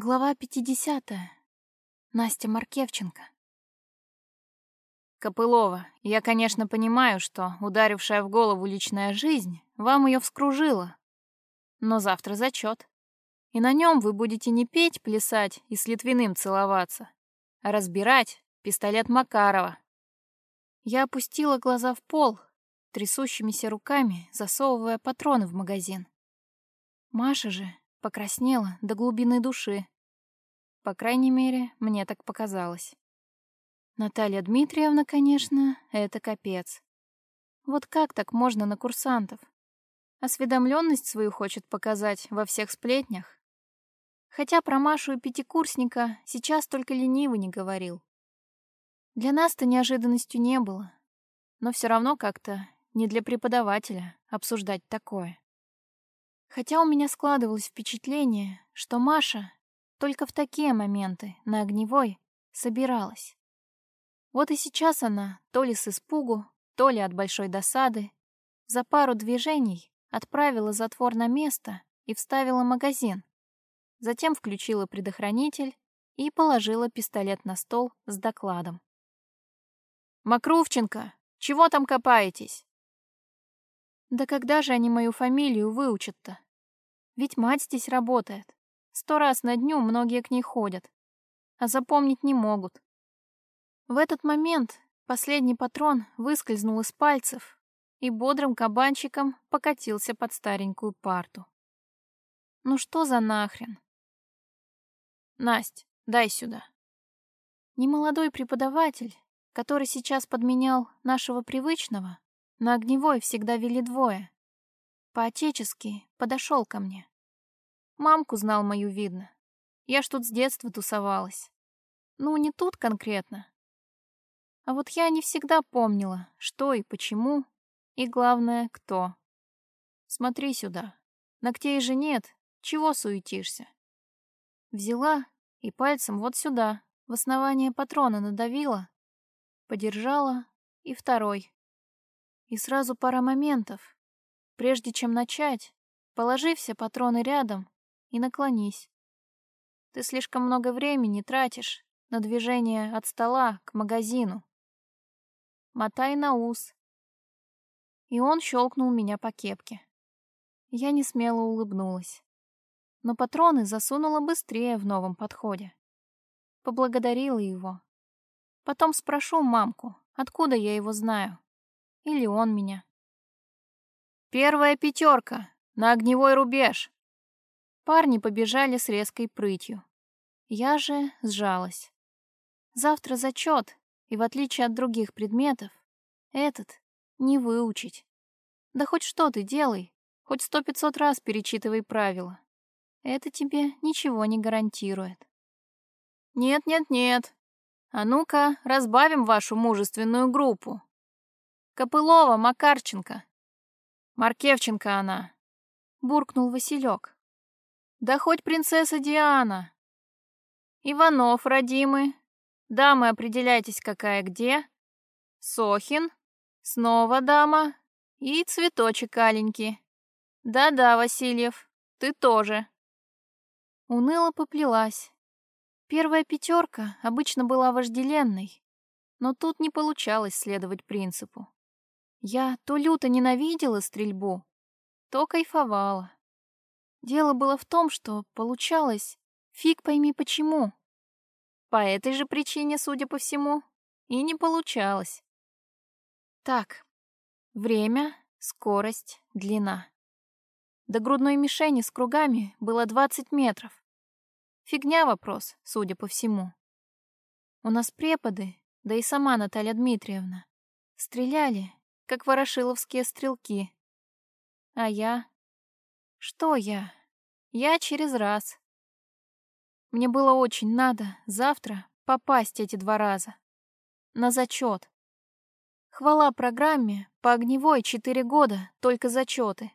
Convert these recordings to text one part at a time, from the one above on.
Глава 50. Настя Маркевченко. Копылова, я, конечно, понимаю, что ударившая в голову личная жизнь вам ее вскружила. Но завтра зачет. И на нем вы будете не петь, плясать и с Литвиным целоваться, а разбирать пистолет Макарова. Я опустила глаза в пол, трясущимися руками засовывая патроны в магазин. Маша же покраснела до глубины души. По крайней мере, мне так показалось. Наталья Дмитриевна, конечно, это капец. Вот как так можно на курсантов? Осведомленность свою хочет показать во всех сплетнях. Хотя про Машу и пятикурсника сейчас только ленивый не говорил. Для нас-то неожиданностью не было. Но все равно как-то не для преподавателя обсуждать такое. Хотя у меня складывалось впечатление, что Маша только в такие моменты на огневой собиралась. Вот и сейчас она, то ли с испугу, то ли от большой досады, за пару движений отправила затвор на место и вставила магазин. Затем включила предохранитель и положила пистолет на стол с докладом. «Макрувченко, чего там копаетесь?» Да когда же они мою фамилию выучат-то? Ведь мать здесь работает. Сто раз на дню многие к ней ходят, а запомнить не могут. В этот момент последний патрон выскользнул из пальцев и бодрым кабанчиком покатился под старенькую парту. Ну что за нахрен? Насть, дай сюда. Немолодой преподаватель, который сейчас подменял нашего привычного, на огневой всегда вели двое. По-отечески подошел ко мне. Мамку знал мою, видно. Я ж тут с детства тусовалась. Ну, не тут конкретно. А вот я не всегда помнила, что и почему, и главное, кто. Смотри сюда. Ногтей же нет, чего суетишься? Взяла и пальцем вот сюда, в основание патрона надавила, подержала и второй. И сразу пара моментов. Прежде чем начать, положи все патроны рядом и наклонись. Ты слишком много времени тратишь на движение от стола к магазину. Мотай на ус. И он щелкнул меня по кепке. Я не смело улыбнулась. Но патроны засунула быстрее в новом подходе. Поблагодарила его. Потом спрошу мамку, откуда я его знаю. Или он меня. «Первая пятерка! На огневой рубеж!» Парни побежали с резкой прытью. Я же сжалась. Завтра зачет, и в отличие от других предметов, этот не выучить. Да хоть что ты делай, хоть сто пятьсот раз перечитывай правила. Это тебе ничего не гарантирует. Нет-нет-нет. А ну-ка, разбавим вашу мужественную группу. Копылова, Макарченко. Маркевченко она. Буркнул Василек. Да хоть принцесса Диана. Иванов, родимый. Дамы, определяйтесь, какая где. Сохин. Снова дама. И цветочек аленький. Да-да, Васильев, ты тоже. Уныло поплелась. Первая пятерка обычно была вожделенной, но тут не получалось следовать принципу. Я то люто ненавидела стрельбу, то кайфовала. Дело было в том, что получалось, фиг пойми почему. По этой же причине, судя по всему, и не получалось. Так, время, скорость, длина. До грудной мишени с кругами было 20 метров. Фигня вопрос, судя по всему. У нас преподы, да и сама Наталья Дмитриевна, стреляли как ворошиловские стрелки. А я? Что я? Я через раз. Мне было очень надо завтра попасть эти два раза. На зачет. Хвала программе по огневой четыре года, только зачеты.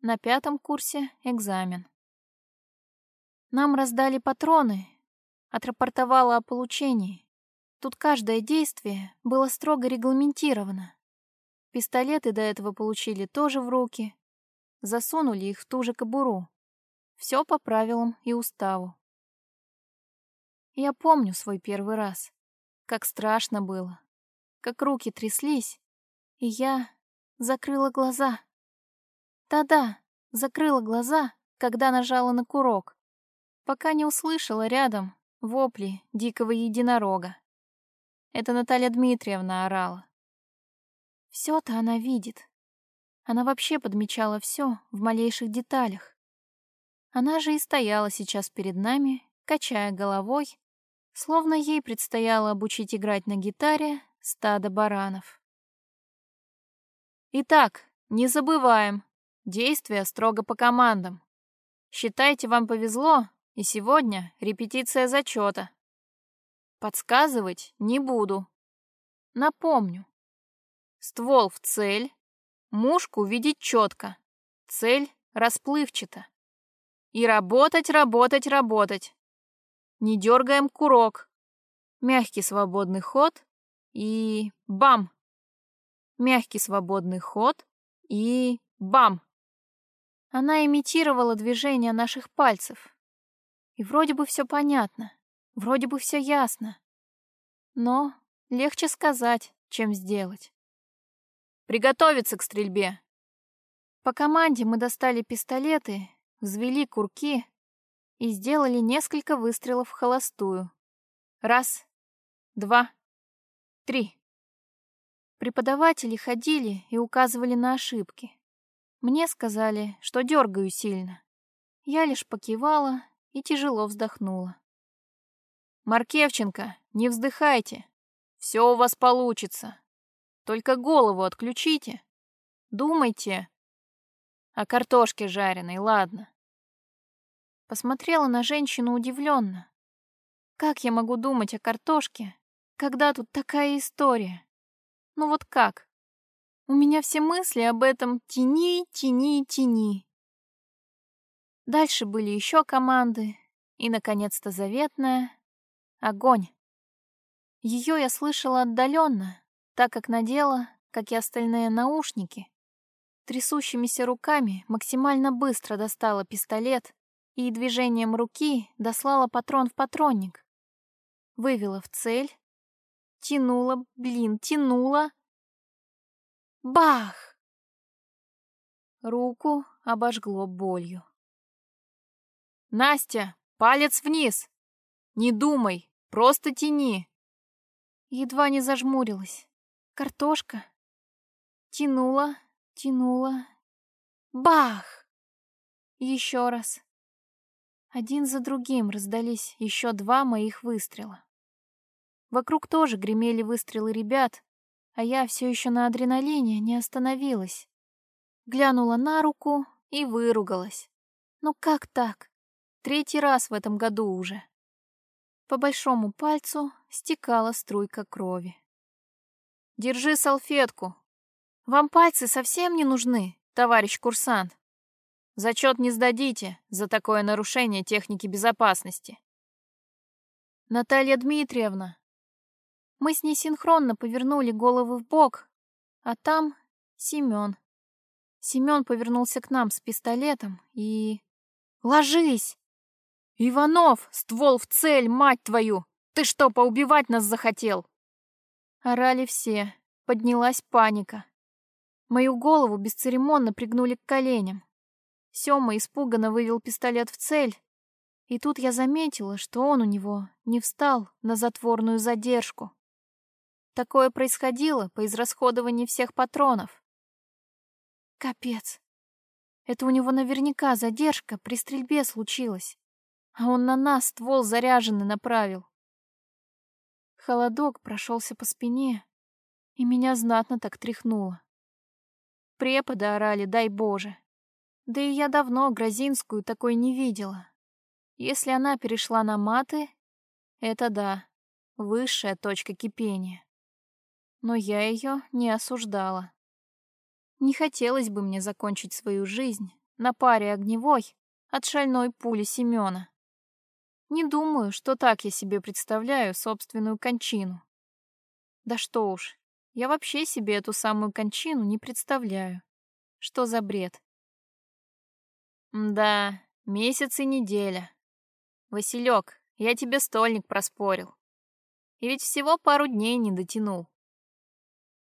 На пятом курсе экзамен. Нам раздали патроны, отрапортовала о получении. Тут каждое действие было строго регламентировано. Пистолеты до этого получили тоже в руки. Засунули их в ту же кобуру. Все по правилам и уставу. Я помню свой первый раз. Как страшно было. Как руки тряслись. И я закрыла глаза. Да-да, закрыла глаза, когда нажала на курок. Пока не услышала рядом вопли дикого единорога. Это Наталья Дмитриевна орала. Все-то она видит. Она вообще подмечала все в малейших деталях. Она же и стояла сейчас перед нами, качая головой, словно ей предстояло обучить играть на гитаре стадо баранов. Итак, не забываем, действия строго по командам. Считайте, вам повезло, и сегодня репетиция зачета. Подсказывать не буду. Напомню. Ствол в цель, мушку видеть четко, цель расплывчата. И работать, работать, работать. Не дергаем курок. Мягкий свободный ход и бам. Мягкий свободный ход и бам. Она имитировала движение наших пальцев. И вроде бы все понятно, вроде бы все ясно. Но легче сказать, чем сделать. Приготовиться к стрельбе. По команде мы достали пистолеты, взвели курки и сделали несколько выстрелов в холостую. Раз, два, три. Преподаватели ходили и указывали на ошибки. Мне сказали, что дергаю сильно. Я лишь покивала и тяжело вздохнула. «Маркевченко, не вздыхайте. Все у вас получится. Только голову отключите. Думайте. О картошке жареной, ладно. Посмотрела на женщину удивленно. Как я могу думать о картошке, когда тут такая история? Ну вот как? У меня все мысли об этом тени, тени, тени. Дальше были еще команды, и, наконец-то, заветная — огонь. Ее я слышала отдаленно, так как надела, как и остальные наушники. Трясущимися руками максимально быстро достала пистолет и движением руки дослала патрон в патронник. Вывела в цель, тянула, блин, тянула. Бах! Руку обожгло болью. «Настя, палец вниз! Не думай, просто тяни!» Едва не зажмурилась. Картошка. Тянула, тянула. Бах! Еще раз. Один за другим раздались еще два моих выстрела. Вокруг тоже гремели выстрелы ребят, а я все еще на адреналине не остановилась. Глянула на руку и выругалась. Ну как так? Третий раз в этом году уже. По большому пальцу стекала струйка крови. Держи салфетку. Вам пальцы совсем не нужны, товарищ курсант. Зачет не сдадите за такое нарушение техники безопасности. Наталья Дмитриевна. Мы с ней синхронно повернули головы в бок, а там Семен. Семен повернулся к нам с пистолетом и... «Ложись!» «Иванов, ствол в цель, мать твою! Ты что, поубивать нас захотел?» Орали все. Поднялась паника. Мою голову бесцеремонно пригнули к коленям. Сёма испуганно вывел пистолет в цель, и тут я заметила, что он у него не встал на затворную задержку. Такое происходило по израсходованию всех патронов. Капец. Это у него наверняка задержка при стрельбе случилась, а он на нас ствол заряженный направил. Холодок прошелся по спине, и меня знатно так тряхнуло. Преподы орали «дай Боже». Да и я давно Грозинскую такой не видела. Если она перешла на маты, это да, высшая точка кипения. Но я ее не осуждала. Не хотелось бы мне закончить свою жизнь на паре огневой от шальной пули Семена. Не думаю, что так я себе представляю собственную кончину. Да что уж, я вообще себе эту самую кончину не представляю. Что за бред? Да, месяц и неделя. Василек, я тебе стольник проспорил. И ведь всего пару дней не дотянул.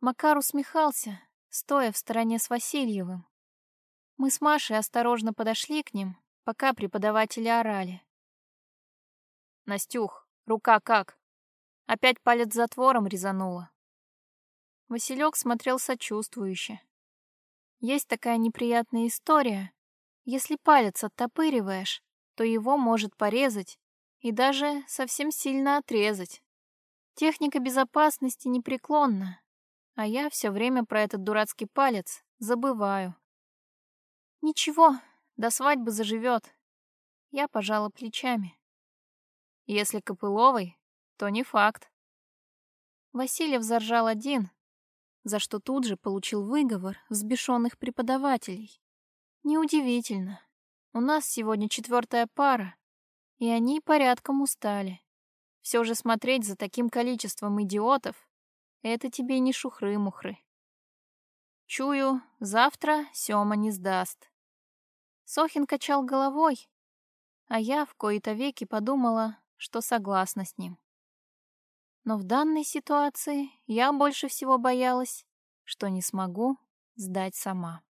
Макар усмехался, стоя в стороне с Васильевым. Мы с Машей осторожно подошли к ним, пока преподаватели орали. «Настюх, рука как?» Опять палец затвором резанула. Василек смотрел сочувствующе. Есть такая неприятная история. Если палец оттопыриваешь, то его может порезать и даже совсем сильно отрезать. Техника безопасности непреклонна, а я все время про этот дурацкий палец забываю. Ничего, до свадьбы заживет. Я пожала плечами. Если Копыловой, то не факт. Васильев заржал один, за что тут же получил выговор взбешенных преподавателей. Неудивительно. У нас сегодня четвертая пара, и они порядком устали. Все же смотреть за таким количеством идиотов — это тебе не шухры-мухры. Чую, завтра Сёма не сдаст. Сохин качал головой, а я в кои-то веки подумала, что согласна с ним. Но в данной ситуации я больше всего боялась, что не смогу сдать сама.